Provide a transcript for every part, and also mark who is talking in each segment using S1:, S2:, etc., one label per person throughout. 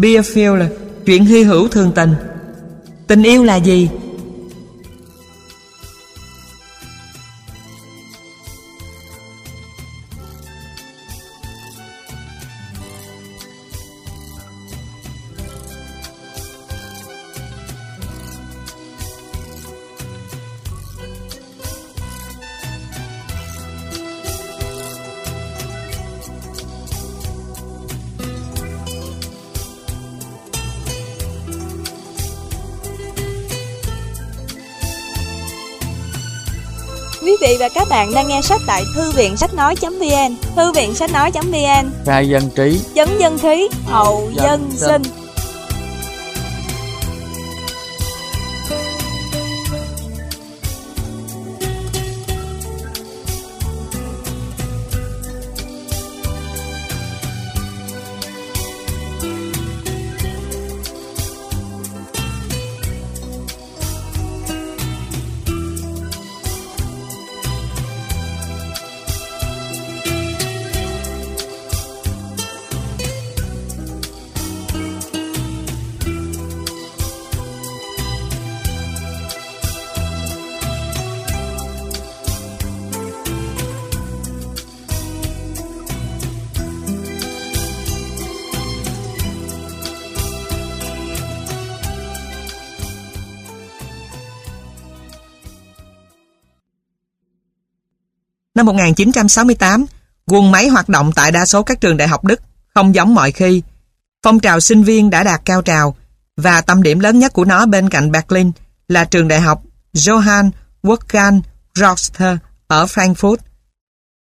S1: Beerfield, chuyện hy hữu thường tình. Tình yêu là gì?
S2: Bạn đang nghe sách tại thư viện sách nói.vn, thư viện sách nói.vn,
S3: khai dân trí.
S2: Chấn dân khí, hậu
S3: Dân
S2: dân
S3: sinh.
S1: Năm 1968, quân máy hoạt động tại đa số các trường đại học Đức, không giống mọi khi. Phong trào sinh viên đã đạt cao trào, và tâm điểm lớn nhất của nó bên cạnh Berlin là trường đại học Johann Wolfgang Roster ở Frankfurt.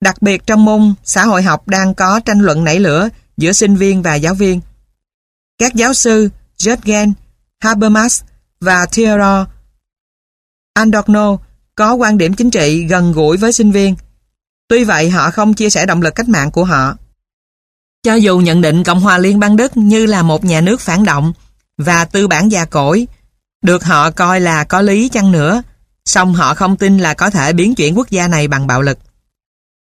S1: Đặc biệt trong môn xã hội học đang có tranh luận nảy lửa giữa sinh viên và giáo viên. Các giáo sư Jürgen Habermas và Theodor Adorno có quan điểm chính trị gần gũi với sinh viên. Tuy vậy họ không chia sẻ động lực cách mạng của họ. Cho dù nhận định Cộng hòa Liên bang Đức như là một nhà nước phản động và tư bản già cỗi, được họ coi là có lý chăng nữa, song họ không tin là có thể biến chuyển quốc gia này bằng bạo lực.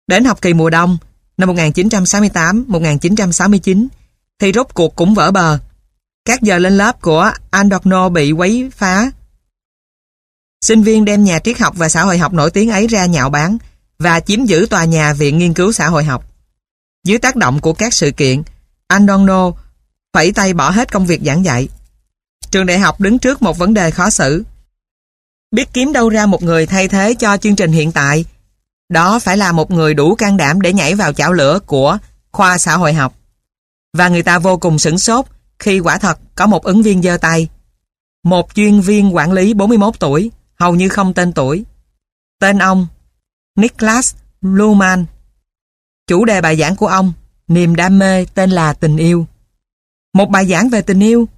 S1: Đến học kỳ mùa đông, năm 1968-1969, thì rốt cuộc cũng vỡ bờ. Các giờ lên lớp của Andorno bị quấy phá. Sinh viên đem nhà triết học và xã hội học nổi tiếng ấy ra nhạo báng và chiếm giữ tòa nhà Viện Nghiên cứu Xã hội học. Dưới tác động của các sự kiện, Andono phẩy tay bỏ hết công việc giảng dạy. Trường đại học đứng trước một vấn đề khó xử. Biết kiếm đâu ra một người thay thế cho chương trình hiện tại. Đó phải là một người đủ can đảm để nhảy vào chảo lửa của khoa xã hội học. Và người ta vô cùng sửng sốt khi quả thật có một ứng viên giơ tay. Một chuyên viên quản lý 41 tuổi, hầu như không tên tuổi. Tên ông Niklas Luhmann. Chủ đề bài giảng của ông, niềm đam mê tên là tình yêu. Một bài giảng về tình yêu.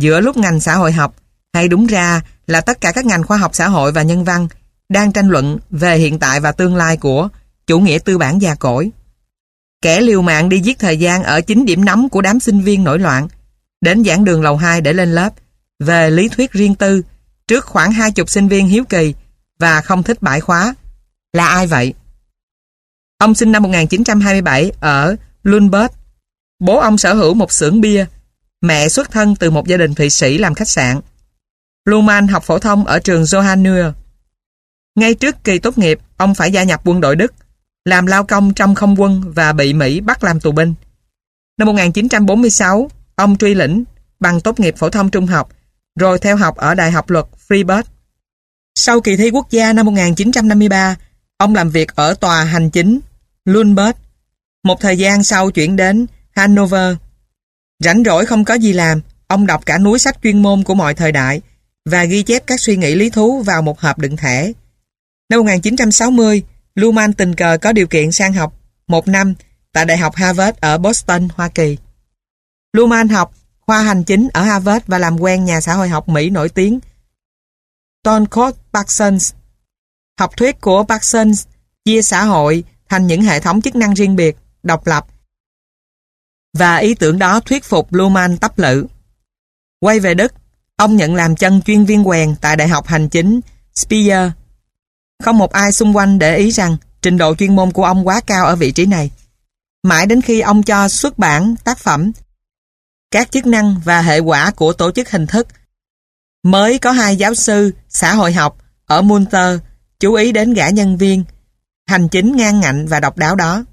S1: Giữa lúc ngành xã hội học, hay đúng ra là tất cả các ngành khoa học xã hội và nhân văn đang tranh luận về hiện tại và tương lai của chủ nghĩa tư bản già cỗi. Kẻ liều mạng đi giết thời gian ở chính điểm nóng của đám sinh viên nổi loạn, đến giảng đường lầu 2 để lên lớp, về lý thuyết riêng tư, trước khoảng hai chục sinh viên hiếu kỳ và không thích bãi khóa. Là ai vậy? Ông sinh năm 1927 ở Lundberg. Bố ông sở hữu một xưởng bia. Mẹ xuất thân từ một gia đình Thụy Sĩ làm khách sạn. Luhmann học phổ thông ở trường Johannur. Ngay trước kỳ tốt nghiệp, ông phải gia nhập quân đội Đức, làm lao công trong không quân và bị Mỹ bắt làm tù binh. Năm 1946, ông truy lĩnh bằng tốt nghiệp phổ thông trung học, rồi theo học ở Đại học luật Freiburg. Sau kỳ thi quốc gia năm 1953, ông làm việc ở tòa hành chính Lundberg. Một thời gian sau chuyển đến Hanover. Rảnh rỗi không có gì làm, ông đọc cả núi sách chuyên môn của mọi thời đại và ghi chép các suy nghĩ lý thú vào một hộp đựng thẻ. Năm 1960, Luhmann tình cờ có điều kiện sang học một năm tại Đại học Harvard ở Boston, Hoa Kỳ. Luhmann học khoa hành chính ở Harvard và làm quen nhà xã hội học Mỹ nổi tiếng Tonkot Parsons. Học thuyết của Parsons chia xã hội thành những hệ thống chức năng riêng biệt, độc lập. Và ý tưởng đó thuyết phục Luhmann tấp lự. Quay về Đức, ông nhận làm chân chuyên viên quèn tại Đại học Hành chính Speyer. Không một ai xung quanh để ý rằng trình độ chuyên môn của ông quá cao ở vị trí này. Mãi đến khi ông cho xuất bản tác phẩm các chức năng và hệ quả của tổ chức hình thức. Mới có hai giáo sư xã hội học ở Munter chú ý đến gã nhân viên, hành chính ngang ngạnh và độc đáo đó.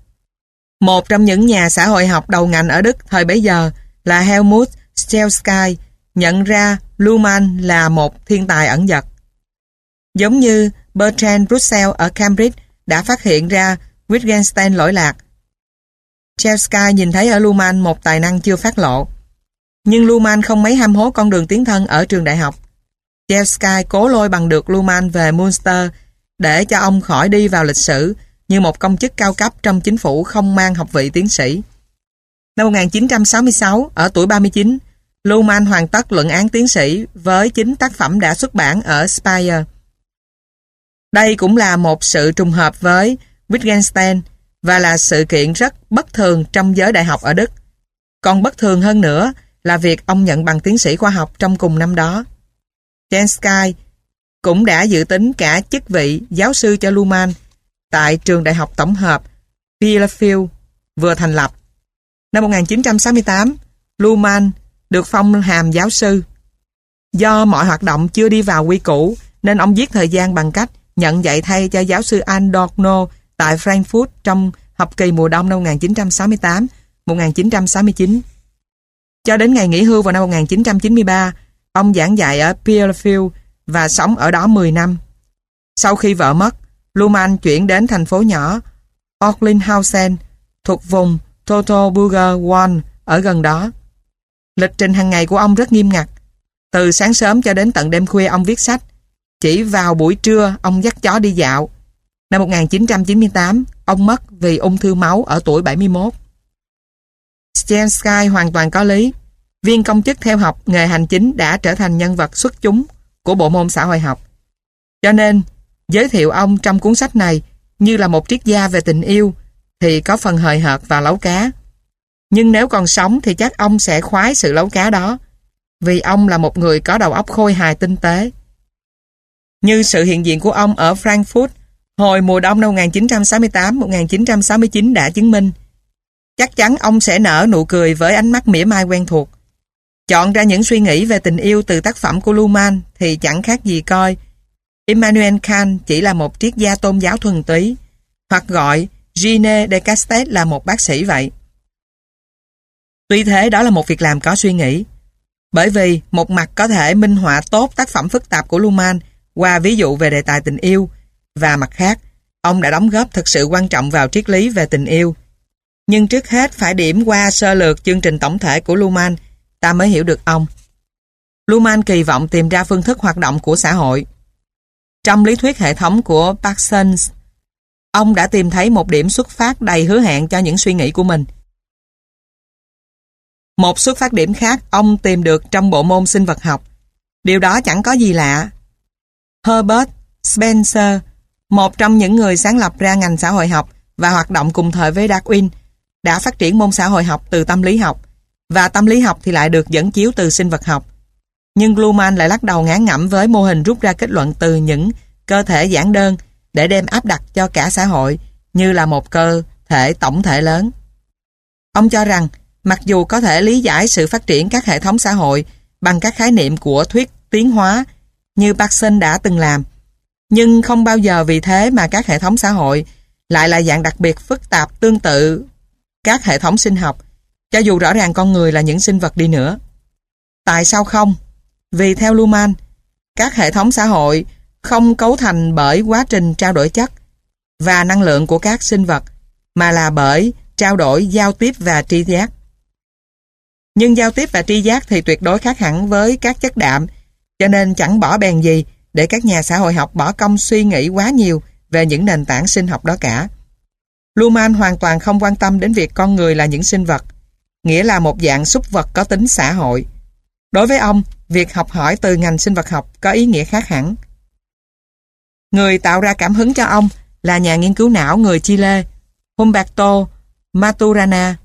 S1: Một trong những nhà xã hội học đầu ngành ở Đức thời bấy giờ là Helmut Stelsky nhận ra Luhmann là một thiên tài ẩn dật. Giống như Bertrand Russell ở Cambridge đã phát hiện ra Wittgenstein lỗi lạc. Stelsky nhìn thấy ở Luhmann một tài năng chưa phát lộ. Nhưng Luhmann không mấy ham hố con đường tiến thân ở trường đại học. Stelsky cố lôi bằng được Luhmann về Munster để cho ông khỏi đi vào lịch sử như một công chức cao cấp trong chính phủ không mang học vị tiến sĩ. Năm 1966, ở tuổi 39, Luhmann hoàn tất luận án tiến sĩ với chính tác phẩm đã xuất bản ở Speyer. Đây cũng là một sự trùng hợp với Wittgenstein và là sự kiện rất bất thường trong giới đại học ở Đức. Còn bất thường hơn nữa là việc ông nhận bằng tiến sĩ khoa học trong cùng năm đó. Jens cũng đã dự tính cả chức vị giáo sư cho Luhmann tại trường đại học tổng hợp Bielefeld vừa thành lập. Năm 1968, Luhmann được phong hàm giáo sư. Do mọi hoạt động chưa đi vào quy củ nên ông giết thời gian bằng cách nhận dạy thay cho giáo sư Andorno tại Frankfurt trong học kỳ mùa đông năm 1968-1969. Cho đến ngày nghỉ hưu vào năm 1993, ông giảng dạy ở Bielefeld và sống ở đó 10 năm. Sau khi vợ mất, Luman chuyển đến thành phố nhỏ Orlinghausen thuộc vùng Totoburger One ở gần đó. Lịch trình hàng ngày của ông rất nghiêm ngặt. Từ sáng sớm cho đến tận đêm khuya ông viết sách. Chỉ vào buổi trưa ông dắt chó đi dạo. Năm 1998, ông mất vì ung thư máu ở tuổi 71. Stensky hoàn toàn có lý. Viên công chức theo học nghề hành chính đã trở thành nhân vật xuất chúng của bộ môn xã hội học. Cho nên, giới thiệu ông trong cuốn sách này như là một triết gia về tình yêu thì có phần hời hợt và lấu cá. Nhưng nếu còn sống thì chắc ông sẽ khoái sự lấu cá đó vì ông là một người có đầu óc khôi hài tinh tế. Như sự hiện diện của ông ở Frankfurt hồi mùa đông năm 1968-1969 đã chứng minh. Chắc chắn ông sẽ nở nụ cười với ánh mắt mỉa mai quen thuộc. Chọn ra những suy nghĩ về tình yêu từ tác phẩm của Luhmann thì chẳng khác gì coi Immanuel Kant chỉ là một triết gia tôn giáo thuần túy hoặc gọi Gine Descartes là một bác sĩ vậy. Tuy thế đó là một việc làm có suy nghĩ. Bởi vì một mặt có thể minh họa tốt tác phẩm phức tạp của Luhmann qua ví dụ về đề tài tình yêu và mặt khác, ông đã đóng góp thực sự quan trọng vào triết lý về tình yêu. Nhưng trước hết phải điểm qua sơ lược chương trình tổng thể của Luhmann ta mới hiểu được ông. Luhmann kỳ vọng tìm ra phương thức hoạt động của xã hội. Trong lý thuyết hệ thống của Parsons, ông đã tìm thấy một điểm xuất phát đầy hứa hẹn cho những suy nghĩ của mình. Một xuất phát điểm khác ông tìm được trong bộ môn sinh vật học. Điều đó chẳng có gì lạ. Herbert Spencer, một trong những người sáng lập ra ngành xã hội học và hoạt động cùng thời với Darwin, đã phát triển môn xã hội học từ tâm lý học và tâm lý học thì lại được dẫn chiếu từ sinh vật học. Nhưng Luhmann lại lắc đầu ngán ngẩm với mô hình rút ra kết luận từ những cơ thể giản đơn để đem áp đặt cho cả xã hội như là một cơ thể tổng thể lớn. Ông cho rằng, mặc dù có thể lý giải sự phát triển các hệ thống xã hội bằng các khái niệm của thuyết tiến hóa như Bergson đã từng làm, nhưng không bao giờ vì thế mà các hệ thống xã hội lại là dạng đặc biệt phức tạp tương tự các hệ thống sinh học, cho dù rõ ràng con người là những sinh vật đi nữa. Tại sao không? Vì theo Luhmann, các hệ thống xã hội không cấu thành bởi quá trình trao đổi chất và năng lượng của các sinh vật, mà là bởi trao đổi giao tiếp và tri giác. Nhưng giao tiếp và tri giác thì tuyệt đối khác hẳn với các chất đạm, cho nên chẳng bỏ bèn gì để các nhà xã hội học bỏ công suy nghĩ quá nhiều về những nền tảng sinh học đó cả. Luhmann hoàn toàn không quan tâm đến việc con người là những sinh vật, nghĩa là một dạng súc vật có tính xã hội. Đối với ông, việc học hỏi từ ngành sinh vật học có ý nghĩa khác hẳn. Người tạo ra cảm hứng cho ông là nhà nghiên cứu não người Chile, Humberto Maturana,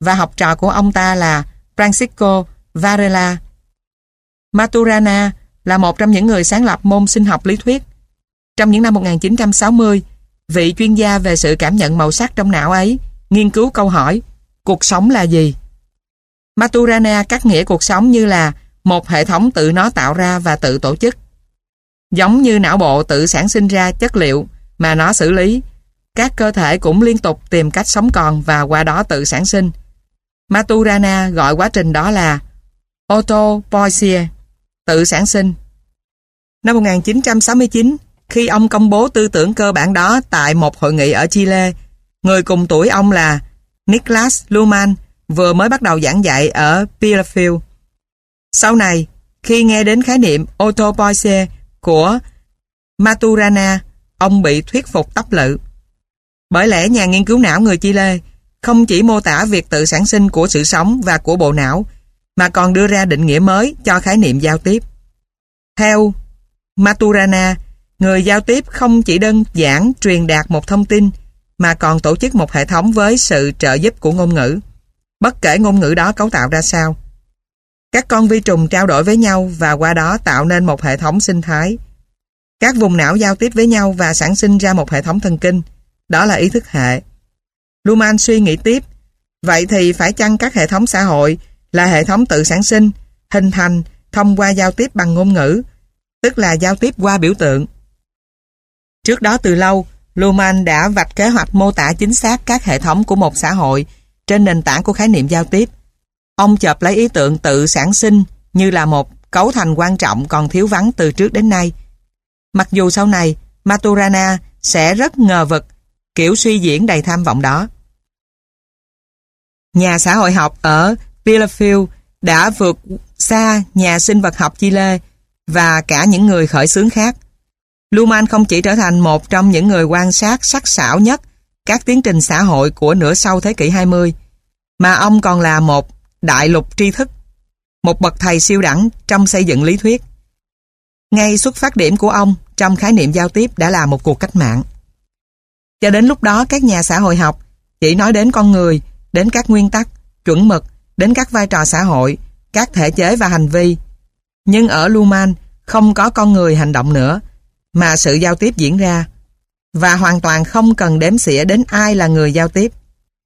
S1: và học trò của ông ta là Francisco Varela. Maturana là một trong những người sáng lập môn sinh học lý thuyết. Trong những năm 1960, vị chuyên gia về sự cảm nhận màu sắc trong não ấy nghiên cứu câu hỏi cuộc sống là gì? Maturana cắt nghĩa cuộc sống như là một hệ thống tự nó tạo ra và tự tổ chức. Giống như não bộ tự sản sinh ra chất liệu mà nó xử lý, các cơ thể cũng liên tục tìm cách sống còn và qua đó tự sản sinh. Maturana gọi quá trình đó là autopoiesia, tự sản sinh. Năm 1969, khi ông công bố tư tưởng cơ bản đó tại một hội nghị ở Chile, người cùng tuổi ông là Niklas Luhmann vừa mới bắt đầu giảng dạy ở Bielefeld. Sau này, khi nghe đến khái niệm autopoiesia của Maturana, ông bị thuyết phục tấp lự. Bởi lẽ nhà nghiên cứu não người Chile không chỉ mô tả việc tự sản sinh của sự sống và của bộ não, mà còn đưa ra định nghĩa mới cho khái niệm giao tiếp. Theo Maturana, người giao tiếp không chỉ đơn giản truyền đạt một thông tin, mà còn tổ chức một hệ thống với sự trợ giúp của ngôn ngữ. Bất kể ngôn ngữ đó cấu tạo ra sao. Các con vi trùng trao đổi với nhau và qua đó tạo nên một hệ thống sinh thái. Các vùng não giao tiếp với nhau và sản sinh ra một hệ thống thần kinh. Đó là ý thức hệ. Luhmann suy nghĩ tiếp, vậy thì phải chăng các hệ thống xã hội là hệ thống tự sản sinh, hình thành thông qua giao tiếp bằng ngôn ngữ, tức là giao tiếp qua biểu tượng. Trước đó từ lâu, Luhmann đã vạch kế hoạch mô tả chính xác các hệ thống của một xã hội trên nền tảng của khái niệm giao tiếp. Ông chợp lấy ý tưởng tự sản sinh như là một cấu thành quan trọng còn thiếu vắng từ trước đến nay. Mặc dù sau này, Maturana sẽ rất ngờ vực kiểu suy diễn đầy tham vọng đó. Nhà xã hội học ở Bielefeld đã vượt xa nhà sinh vật học Chile và cả những người khởi xướng khác. Luhmann không chỉ trở thành một trong những người quan sát sắc sảo nhất các tiến trình xã hội của nửa sau thế kỷ 20, mà ông còn là một đại lục tri thức, một bậc thầy siêu đẳng trong xây dựng lý thuyết. Ngay xuất phát điểm của ông trong khái niệm giao tiếp đã là một cuộc cách mạng. Cho đến lúc đó các nhà xã hội học chỉ nói đến con người, đến các nguyên tắc, chuẩn mực, đến các vai trò xã hội, các thể chế và hành vi. Nhưng ở Luhmann không có con người hành động nữa, mà sự giao tiếp diễn ra và hoàn toàn không cần đếm xỉa đến ai là người giao tiếp.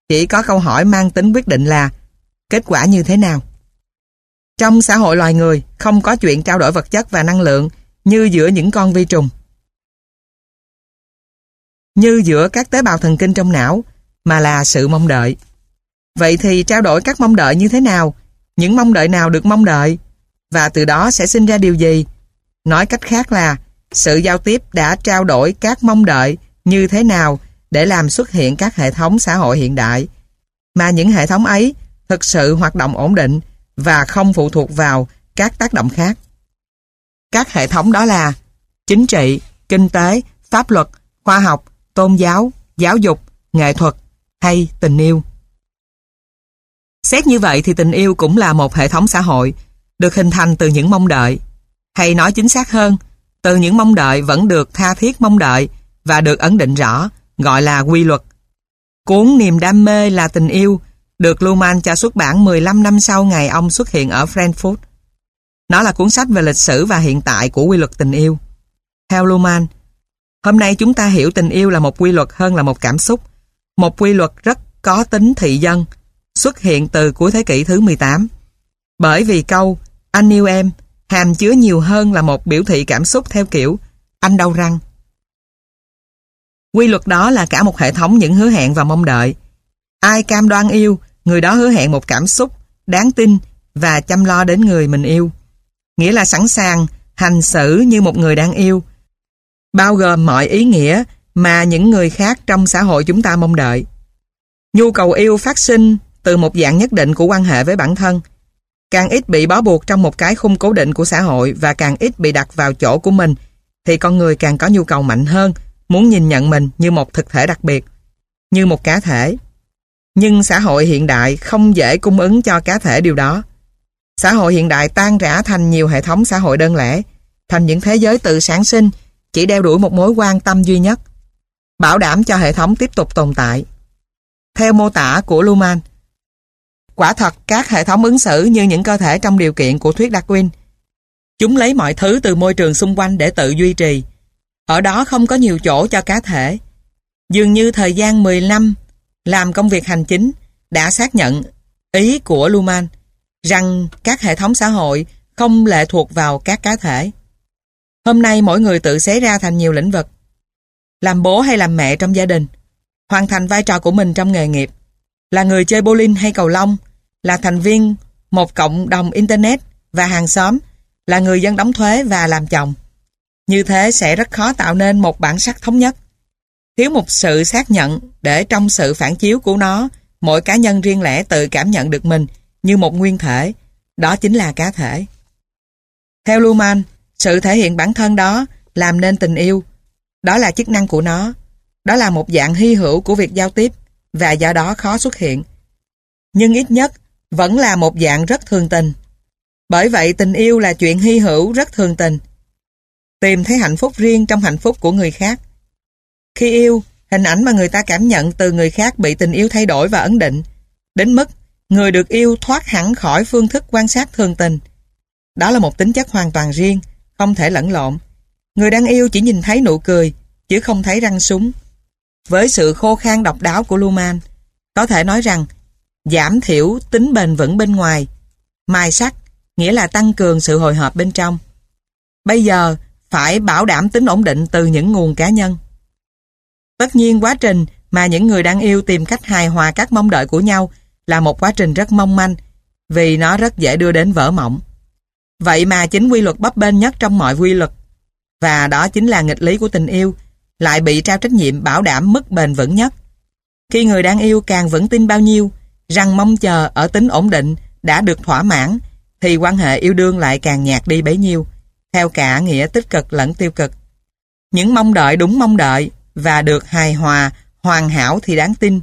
S1: Chỉ có câu hỏi mang tính quyết định là, kết quả như thế nào. Trong xã hội loài người, không có chuyện trao đổi vật chất và năng lượng như giữa những con vi trùng. Như giữa các tế bào thần kinh trong não, mà là sự mong đợi. Vậy thì trao đổi các mong đợi như thế nào? Những mong đợi nào được mong đợi? Và từ đó sẽ sinh ra điều gì? Nói cách khác là sự giao tiếp đã trao đổi các mong đợi như thế nào để làm xuất hiện các hệ thống xã hội hiện đại, mà những hệ thống ấy thực sự hoạt động ổn định và không phụ thuộc vào các tác động khác. Các hệ thống đó là chính trị, kinh tế, pháp luật, khoa học, tôn giáo, giáo dục, nghệ thuật hay tình yêu. Xét như vậy thì tình yêu cũng là một hệ thống xã hội được hình thành từ những mong đợi. Hay nói chính xác hơn, từ những mong đợi vẫn được tha thiết mong đợi và được ấn định rõ, gọi là quy luật. Cuốn Niềm đam mê là tình yêu được Luhmann cho xuất bản 15 năm sau ngày ông xuất hiện ở Frankfurt. Nó là cuốn sách về lịch sử và hiện tại của quy luật tình yêu. Theo Luhmann, hôm nay chúng ta hiểu tình yêu là một quy luật hơn là một cảm xúc, một quy luật rất có tính thị dân, xuất hiện từ cuối thế kỷ thứ 18. Bởi vì câu anh yêu em hàm chứa nhiều hơn là một biểu thị cảm xúc theo kiểu anh đau răng. Quy luật đó là cả một hệ thống những hứa hẹn và mong đợi. Ai cam đoan yêu, người đó hứa hẹn một cảm xúc đáng tin và chăm lo đến người mình yêu. Nghĩa là sẵn sàng hành xử như một người đang yêu, bao gồm mọi ý nghĩa mà những người khác trong xã hội chúng ta mong đợi. Nhu cầu yêu phát sinh từ một dạng nhất định của quan hệ với bản thân, Càng ít bị bó buộc trong một cái khung cố định của xã hội và càng ít bị đặt vào chỗ của mình, thì con người càng có nhu cầu mạnh hơn, muốn nhìn nhận mình như một thực thể đặc biệt, như một cá thể. Nhưng xã hội hiện đại không dễ cung ứng cho cá thể điều đó. Xã hội hiện đại tan rã thành nhiều hệ thống xã hội đơn lẻ, thành những thế giới tự sản sinh, chỉ đeo đuổi một mối quan tâm duy nhất, bảo đảm cho hệ thống tiếp tục tồn tại. Theo mô tả của Luhmann, Quả thật các hệ thống ứng xử như những cơ thể trong điều kiện của thuyết Darwin. Chúng lấy mọi thứ từ môi trường xung quanh để tự duy trì. Ở đó không có nhiều chỗ cho cá thể. Dường như thời gian 10 năm làm công việc hành chính đã xác nhận ý của Luhmann. rằng các hệ thống xã hội không lệ thuộc vào các cá thể. Hôm nay mỗi người tự xé ra thành nhiều lĩnh vực. Làm bố hay làm mẹ trong gia đình, hoàn thành vai trò của mình trong nghề nghiệp, là người chơi bowling hay cầu lông, là thành viên một cộng đồng Internet và hàng xóm, là người dân đóng thuế và làm chồng. Như thế sẽ rất khó tạo nên một bản sắc thống nhất. Thiếu một sự xác nhận để trong sự phản chiếu của nó, mỗi cá nhân riêng lẻ tự cảm nhận được mình như một nguyên thể, đó chính là cá thể. Theo Luhmann, sự thể hiện bản thân đó làm nên tình yêu. Đó là chức năng của nó. Đó là một dạng hy hữu của việc giao tiếp và do đó khó xuất hiện. Nhưng ít nhất vẫn là một dạng rất thường tình. Bởi vậy tình yêu là chuyện hy hữu rất thường tình. Tìm thấy hạnh phúc riêng trong hạnh phúc của người khác. Khi yêu, hình ảnh mà người ta cảm nhận từ người khác bị tình yêu thay đổi và ấn định, đến mức người được yêu thoát hẳn khỏi phương thức quan sát thường tình. Đó là một tính chất hoàn toàn riêng, không thể lẫn lộn. Người đang yêu chỉ nhìn thấy nụ cười, chứ không thấy răng súng. Với sự khô khan độc đáo của Luman có thể nói rằng giảm thiểu tính bền vững bên ngoài, mài sắc nghĩa là tăng cường sự hồi hộp bên trong. Bây giờ phải bảo đảm tính ổn định từ những nguồn cá nhân. Tất nhiên quá trình mà những người đang yêu tìm cách hài hòa các mong đợi của nhau là một quá trình rất mong manh vì nó rất dễ đưa đến vỡ mộng. Vậy mà chính quy luật bấp bênh nhất trong mọi quy luật và đó chính là nghịch lý của tình yêu lại bị trao trách nhiệm bảo đảm mức bền vững nhất. Khi người đang yêu càng vững tin bao nhiêu rằng mong chờ ở tính ổn định đã được thỏa mãn thì quan hệ yêu đương lại càng nhạt đi bấy nhiêu theo cả nghĩa tích cực lẫn tiêu cực. Những mong đợi đúng mong đợi và được hài hòa, hoàn hảo thì đáng tin.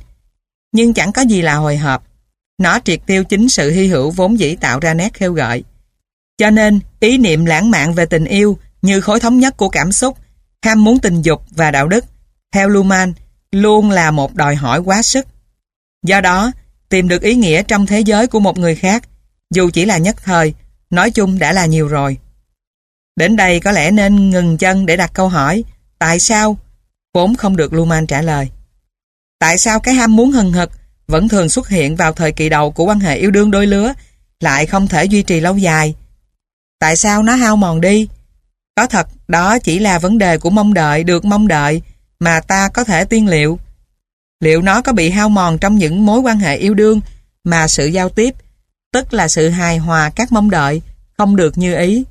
S1: Nhưng chẳng có gì là hồi hộp. Nó triệt tiêu chính sự hy hữu vốn dĩ tạo ra nét khêu gợi. Cho nên, ý niệm lãng mạn về tình yêu như khối thống nhất của cảm xúc, ham muốn tình dục và đạo đức, theo Luhmann, luôn là một đòi hỏi quá sức. Do đó, tìm được ý nghĩa trong thế giới của một người khác, dù chỉ là nhất thời, nói chung đã là nhiều rồi. Đến đây có lẽ nên ngừng chân để đặt câu hỏi, tại sao? Vốn không được Luman trả lời. Tại sao cái ham muốn hừng hực vẫn thường xuất hiện vào thời kỳ đầu của quan hệ yêu đương đôi lứa lại không thể duy trì lâu dài? Tại sao nó hao mòn đi? Có thật đó chỉ là vấn đề của mong đợi được mong đợi mà ta có thể tiên liệu. Liệu nó có bị hao mòn trong những mối quan hệ yêu đương mà sự giao tiếp, tức là sự hài hòa các mong đợi, không được như ý?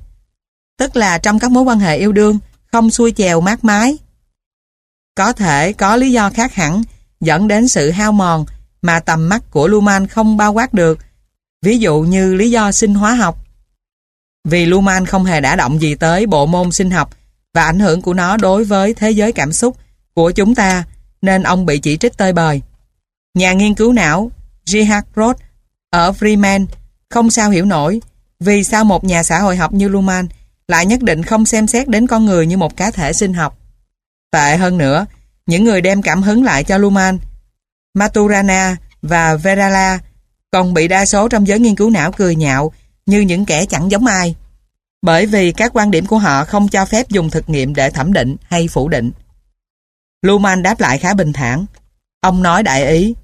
S1: Tức là trong các mối quan hệ yêu đương không xuôi chèo mát mái. Có thể có lý do khác hẳn dẫn đến sự hao mòn mà tầm mắt của Luman không bao quát được, ví dụ như lý do sinh hóa học. Vì Luman không hề đã động gì tới bộ môn sinh học và ảnh hưởng của nó đối với thế giới cảm xúc của chúng ta, nên ông bị chỉ trích tơi bời. Nhà nghiên cứu não Gerhard Roth ở Freeman không sao hiểu nổi vì sao một nhà xã hội học như Luhmann lại nhất định không xem xét đến con người như một cá thể sinh học. Tệ hơn nữa, những người đem cảm hứng lại cho Luhmann, Maturana và Verala còn bị đa số trong giới nghiên cứu não cười nhạo như những kẻ chẳng giống ai. Bởi vì các quan điểm của họ không cho phép dùng thực nghiệm để thẩm định hay phủ định. Luhmann đáp lại khá bình thản. Ông nói đại ý,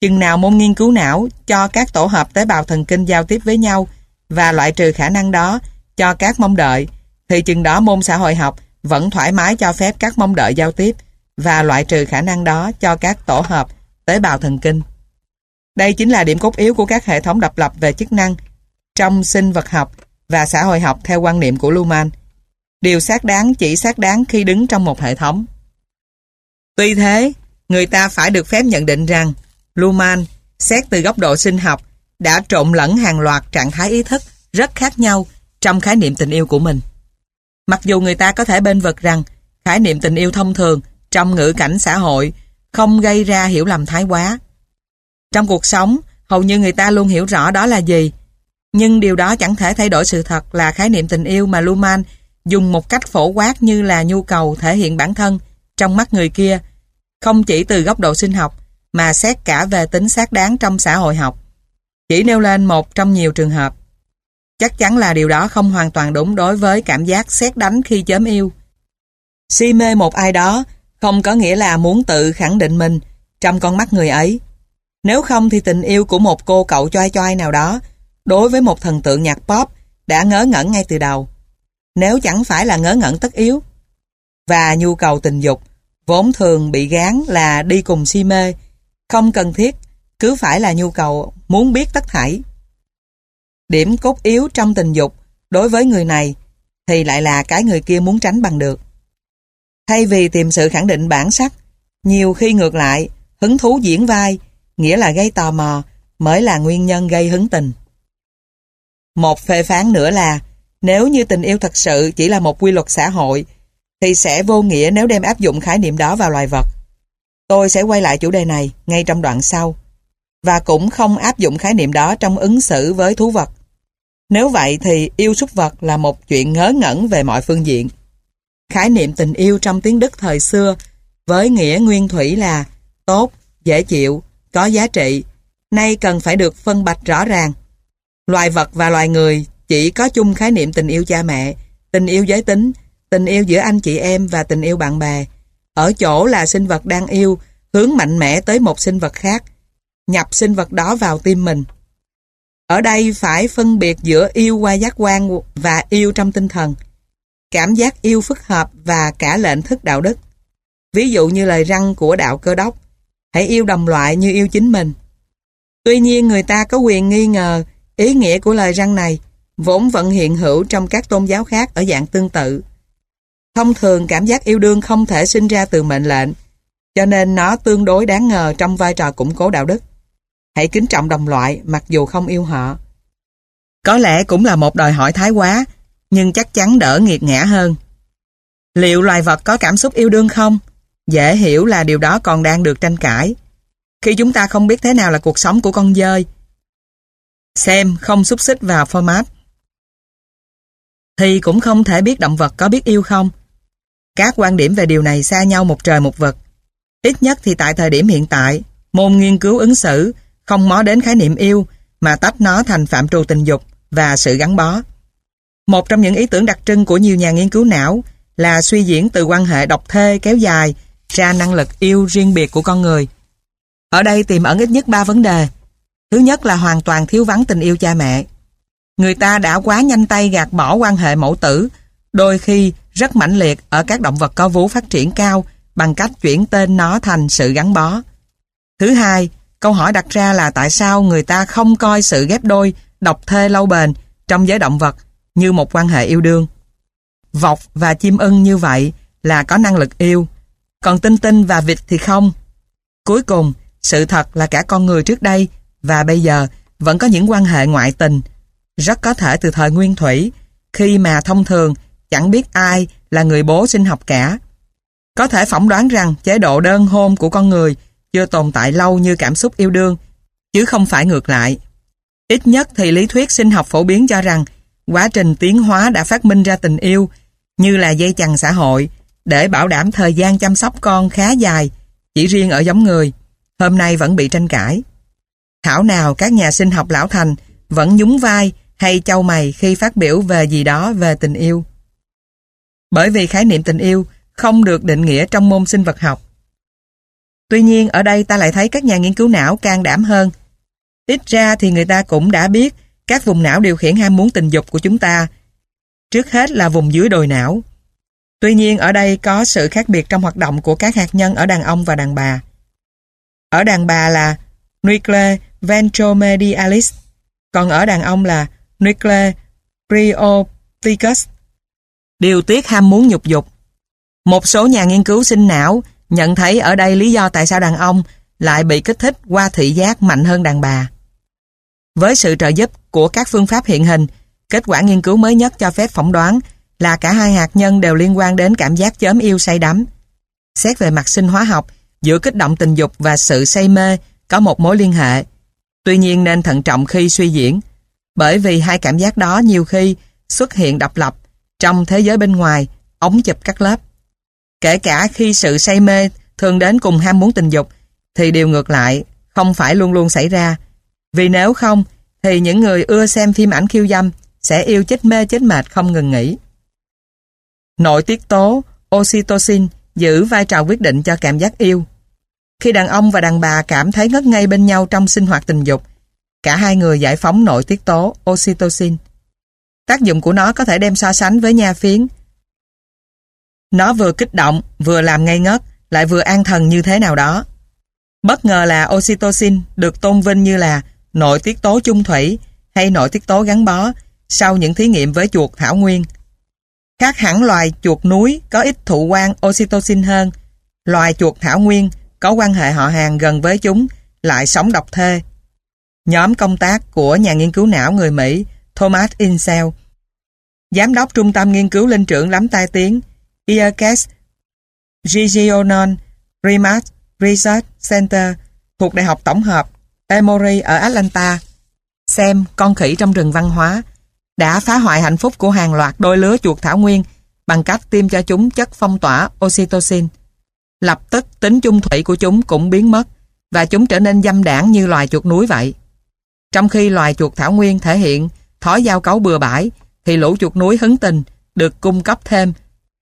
S1: chừng nào môn nghiên cứu não cho các tổ hợp tế bào thần kinh giao tiếp với nhau và loại trừ khả năng đó cho các mong đợi, thì chừng đó môn xã hội học vẫn thoải mái cho phép các mong đợi giao tiếp và loại trừ khả năng đó cho các tổ hợp tế bào thần kinh. Đây chính là điểm cốt yếu của các hệ thống độc lập về chức năng trong sinh vật học và xã hội học theo quan niệm của Luhmann. Điều xác đáng chỉ xác đáng khi đứng trong một hệ thống. Tuy thế, người ta phải được phép nhận định rằng Luhmann, xét từ góc độ sinh học, đã trộn lẫn hàng loạt trạng thái ý thức rất khác nhau trong khái niệm tình yêu của mình. Mặc dù người ta có thể bên vực rằng khái niệm tình yêu thông thường trong ngữ cảnh xã hội không gây ra hiểu lầm thái quá. Trong cuộc sống, hầu như người ta luôn hiểu rõ đó là gì. Nhưng điều đó chẳng thể thay đổi sự thật là khái niệm tình yêu mà Luhmann dùng một cách phổ quát như là nhu cầu thể hiện bản thân trong mắt người kia, không chỉ từ góc độ sinh học, mà xét cả về tính xác đáng trong xã hội học. Chỉ nêu lên một trong nhiều trường hợp. Chắc chắn là điều đó không hoàn toàn đúng đối với cảm giác xét đánh khi chớm yêu. Si mê một ai đó không có nghĩa là muốn tự khẳng định mình trong con mắt người ấy. Nếu không thì tình yêu của một cô cậu choai choai nào đó đối với một thần tượng nhạc pop đã ngớ ngẩn ngay từ đầu. Nếu chẳng phải là ngớ ngẩn tất yếu. Và nhu cầu tình dục vốn thường bị gán là đi cùng si mê, không cần thiết, cứ phải là nhu cầu muốn biết tất thảy. Điểm cốt yếu trong tình dục đối với người này thì lại là cái người kia muốn tránh bằng được. Thay vì tìm sự khẳng định bản sắc, nhiều khi ngược lại, hứng thú diễn vai, nghĩa là gây tò mò, mới là nguyên nhân gây hứng tình. Một phê phán nữa là, nếu như tình yêu thật sự chỉ là một quy luật xã hội, thì sẽ vô nghĩa nếu đem áp dụng khái niệm đó vào loài vật. Tôi sẽ quay lại chủ đề này ngay trong đoạn sau, và cũng không áp dụng khái niệm đó trong ứng xử với thú vật. Nếu vậy thì yêu súc vật là một chuyện ngớ ngẩn về mọi phương diện. Khái niệm tình yêu trong tiếng Đức thời xưa với nghĩa nguyên thủy là tốt, dễ chịu, có giá trị, nay cần phải được phân bạch rõ ràng. Loài vật và loài người chỉ có chung khái niệm tình yêu cha mẹ, tình yêu giới tính, tình yêu giữa anh chị em và tình yêu bạn bè. Ở chỗ là sinh vật đang yêu, hướng mạnh mẽ tới một sinh vật khác, nhập sinh vật đó vào tim mình. Ở đây phải phân biệt giữa yêu qua giác quan và yêu trong tinh thần. Cảm giác yêu phức hợp và cả lệnh thức đạo đức. Ví dụ như lời răng của đạo cơ đốc, hãy yêu đồng loại như yêu chính mình. Tuy nhiên người ta có quyền nghi ngờ ý nghĩa của lời răng này vốn vẫn hiện hữu trong các tôn giáo khác ở dạng tương tự. Thông thường cảm giác yêu đương không thể sinh ra từ mệnh lệnh, cho nên nó tương đối đáng ngờ trong vai trò củng cố đạo đức. Hãy kính trọng đồng loại mặc dù không yêu họ. Có lẽ cũng là một đòi hỏi thái quá, nhưng chắc chắn đỡ nghiệt ngã hơn. Liệu loài vật có cảm xúc yêu đương không? Dễ hiểu là điều đó còn đang được tranh cãi. Khi chúng ta không biết thế nào là cuộc sống của con dơi, xem không xúc xích vào format, thì cũng không thể biết động vật có biết yêu không. Các quan điểm về điều này xa nhau một trời một vực. Ít nhất thì tại thời điểm hiện tại, môn nghiên cứu ứng xử không mó đến khái niệm yêu mà tách nó thành phạm trù tình dục và sự gắn bó. Một trong những ý tưởng đặc trưng của nhiều nhà nghiên cứu não là suy diễn từ quan hệ độc thê kéo dài ra năng lực yêu riêng biệt của con người. Ở đây tiềm ẩn ít nhất ba vấn đề. Thứ nhất là hoàn toàn thiếu vắng tình yêu cha mẹ. Người ta đã quá nhanh tay gạt bỏ quan hệ mẫu tử, đôi khi rất mãnh liệt ở các động vật có vú phát triển cao bằng cách chuyển tên nó thành sự gắn bó. Thứ hai, câu hỏi đặt ra là tại sao người ta không coi sự ghép đôi độc thê lâu bền trong giới động vật như một quan hệ yêu đương. Vọc và chim ưng như vậy là có năng lực yêu, còn tinh tinh và vịt thì không. Cuối cùng, sự thật là cả con người trước đây và bây giờ vẫn có những quan hệ ngoại tình, rất có thể từ thời nguyên thủy, khi mà thông thường chẳng biết ai là người bố sinh học cả. Có thể phỏng đoán rằng chế độ đơn hôn của con người chưa tồn tại lâu như cảm xúc yêu đương, chứ không phải ngược lại. Ít nhất thì lý thuyết sinh học phổ biến cho rằng quá trình tiến hóa đã phát minh ra tình yêu như là dây chằng xã hội để bảo đảm thời gian chăm sóc con khá dài chỉ riêng ở giống người hôm nay vẫn bị tranh cãi. Thảo nào các nhà sinh học lão thành vẫn nhún vai hay châu mày khi phát biểu về gì đó về tình yêu. Bởi vì khái niệm tình yêu không được định nghĩa trong môn sinh vật học. Tuy nhiên ở đây ta lại thấy các nhà nghiên cứu não can đảm hơn. Ít ra thì người ta cũng đã biết các vùng não điều khiển ham muốn tình dục của chúng ta. Trước hết là vùng dưới đồi não. Tuy nhiên ở đây có sự khác biệt trong hoạt động của các hạt nhân ở đàn ông và đàn bà. Ở đàn bà là nuclear ventromedialis, còn ở đàn ông là nuclear preopticus. Điều tiết ham muốn nhục dục. Một số nhà nghiên cứu sinh não nhận thấy ở đây lý do tại sao đàn ông lại bị kích thích qua thị giác mạnh hơn đàn bà. Với sự trợ giúp của các phương pháp hiện hình, kết quả nghiên cứu mới nhất cho phép phỏng đoán là cả hai hạt nhân đều liên quan đến cảm giác chớm yêu say đắm. Xét về mặt sinh hóa học, giữa kích động tình dục và sự say mê có một mối liên hệ. Tuy nhiên nên thận trọng khi suy diễn, bởi vì hai cảm giác đó nhiều khi xuất hiện độc lập trong thế giới bên ngoài, ống chụp cắt lớp. Kể cả khi sự say mê thường đến cùng ham muốn tình dục, thì điều ngược lại không phải luôn luôn xảy ra. Vì nếu không, thì những người ưa xem phim ảnh khiêu dâm sẽ yêu chết mê chết mệt không ngừng nghỉ. Nội tiết tố oxytocin giữ vai trò quyết định cho cảm giác yêu. Khi đàn ông và đàn bà cảm thấy ngất ngây bên nhau trong sinh hoạt tình dục, Cả hai người giải phóng nội tiết tố oxytocin. Tác dụng của nó có thể đem so sánh với nha phiến. Nó vừa kích động, vừa làm ngây ngất, lại vừa an thần như thế nào đó. Bất ngờ là oxytocin được tôn vinh như là nội tiết tố chung thủy hay nội tiết tố gắn bó sau những thí nghiệm với chuột thảo nguyên. Khác hẳn loài chuột núi có ít thụ quan oxytocin hơn, loài chuột thảo nguyên có quan hệ họ hàng gần với chúng lại sống độc thê. Nhóm công tác của nhà nghiên cứu não người Mỹ Thomas Insel, giám đốc trung tâm nghiên cứu linh trưởng lắm tai tiếng IACAS Gigionon Remote Research Center thuộc Đại học Tổng hợp Emory ở Atlanta xem con khỉ trong rừng văn hóa đã phá hoại hạnh phúc của hàng loạt đôi lứa chuột thảo nguyên bằng cách tiêm cho chúng chất phong tỏa oxytocin. Lập tức tính chung thủy của chúng cũng biến mất và chúng trở nên dâm đảng như loài chuột núi vậy. Trong khi loài chuột thảo nguyên thể hiện thỏ giao cấu bừa bãi, thì lũ chuột núi hứng tình, được cung cấp thêm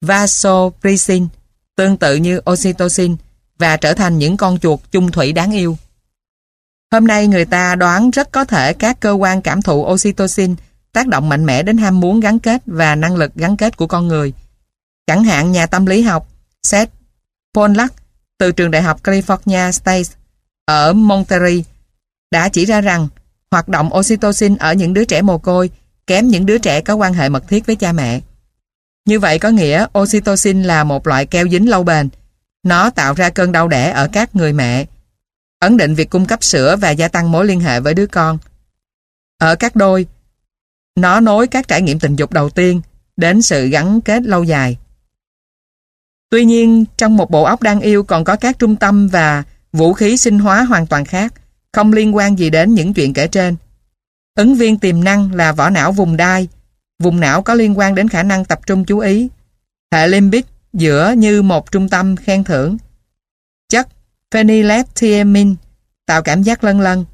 S1: vasopressin, tương tự như oxytocin, và trở thành những con chuột chung thủy đáng yêu. Hôm nay người ta đoán rất có thể các cơ quan cảm thụ oxytocin tác động mạnh mẽ đến ham muốn gắn kết và năng lực gắn kết của con người. Chẳng hạn nhà tâm lý học Seth Pollack từ trường đại học California State ở Monterey đã chỉ ra rằng hoạt động oxytocin ở những đứa trẻ mồ côi kém những đứa trẻ có quan hệ mật thiết với cha mẹ. Như vậy có nghĩa oxytocin là một loại keo dính lâu bền. Nó tạo ra cơn đau đẻ ở các người mẹ, ấn định việc cung cấp sữa và gia tăng mối liên hệ với đứa con. Ở các đôi, nó nối các trải nghiệm tình dục đầu tiên đến sự gắn kết lâu dài. Tuy nhiên, trong một bộ óc đang yêu còn có các trung tâm và vũ khí sinh hóa hoàn toàn khác, không liên quan gì đến những chuyện kể trên. Ứng viên tiềm năng là vỏ não vùng đai, vùng não có liên quan đến khả năng tập trung chú ý. Hệ limbic giữa như một trung tâm khen thưởng. Chất phenylethylamine tạo cảm giác lân lân.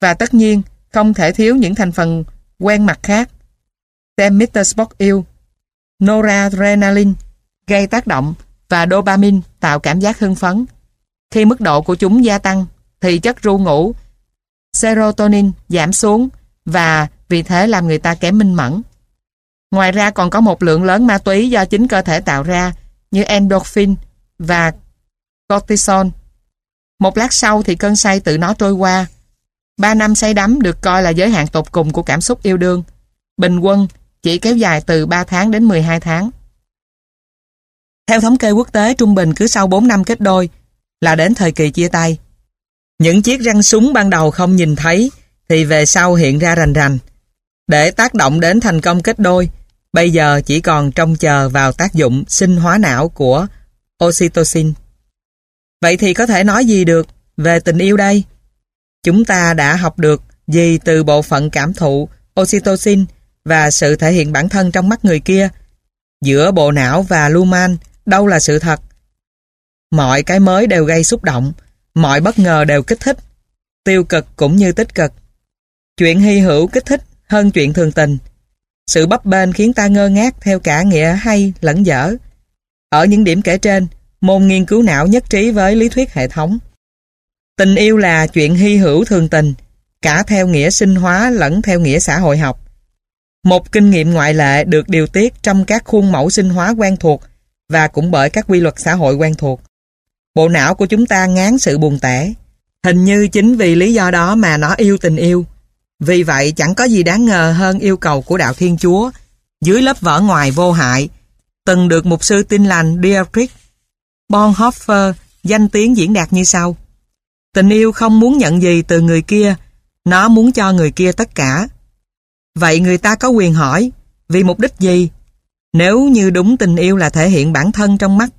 S1: Và tất nhiên, không thể thiếu những thành phần quen mặt khác. Xem Mr. Spock yêu. Noradrenaline gây tác động và dopamine tạo cảm giác hưng phấn. Khi mức độ của chúng gia tăng thì chất ru ngủ serotonin giảm xuống và vì thế làm người ta kém minh mẫn. Ngoài ra còn có một lượng lớn ma túy do chính cơ thể tạo ra như endorphin và cortisol. Một lát sau thì cơn say tự nó trôi qua. Ba năm say đắm được coi là giới hạn tột cùng của cảm xúc yêu đương. Bình quân chỉ kéo dài từ 3 tháng đến 12 tháng. Theo thống kê quốc tế, trung bình cứ sau 4 năm kết đôi là đến thời kỳ chia tay. Những chiếc răng súng ban đầu không nhìn thấy thì về sau hiện ra rành rành. Để tác động đến thành công kết đôi, bây giờ chỉ còn trông chờ vào tác dụng sinh hóa não của oxytocin. Vậy thì có thể nói gì được về tình yêu đây? Chúng ta đã học được gì từ bộ phận cảm thụ oxytocin và sự thể hiện bản thân trong mắt người kia. Giữa bộ não và luman, đâu là sự thật? Mọi cái mới đều gây xúc động, mọi bất ngờ đều kích thích, tiêu cực cũng như tích cực. Chuyện hy hữu kích thích hơn chuyện thường tình. Sự bấp bênh khiến ta ngơ ngác theo cả nghĩa hay lẫn dở. Ở những điểm kể trên, môn nghiên cứu não nhất trí với lý thuyết hệ thống. Tình yêu là chuyện hy hữu thường tình, cả theo nghĩa sinh hóa lẫn theo nghĩa xã hội học. Một kinh nghiệm ngoại lệ được điều tiết trong các khuôn mẫu sinh hóa quen thuộc và cũng bởi các quy luật xã hội quen thuộc. Bộ não của chúng ta ngán sự buồn tẻ. Hình như chính vì lý do đó mà nó yêu tình yêu. Vì vậy chẳng có gì đáng ngờ hơn yêu cầu của đạo Thiên Chúa dưới lớp vỏ ngoài vô hại từng được mục sư tin lành Dietrich Bonhoeffer danh tiếng diễn đạt như sau. Tình yêu không muốn nhận gì từ người kia, nó muốn cho người kia tất cả. Vậy người ta có quyền hỏi, vì mục đích gì? Nếu như đúng tình yêu là thể hiện bản thân trong mắt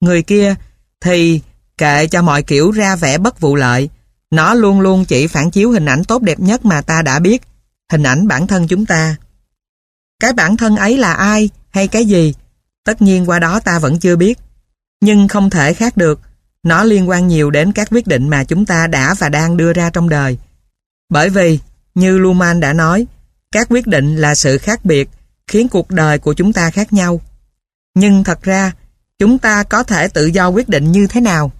S1: người kia, thì kệ cho mọi kiểu ra vẻ bất vụ lợi, nó luôn luôn chỉ phản chiếu hình ảnh tốt đẹp nhất mà ta đã biết, hình ảnh bản thân chúng ta. Cái bản thân ấy là ai hay cái gì? Tất nhiên qua đó ta vẫn chưa biết. Nhưng không thể khác được, nó liên quan nhiều đến các quyết định mà chúng ta đã và đang đưa ra trong đời. Bởi vì, như Luhmann đã nói, các quyết định là sự khác biệt khiến cuộc đời của chúng ta khác nhau. Nhưng thật ra, chúng ta có thể tự do quyết định như thế nào?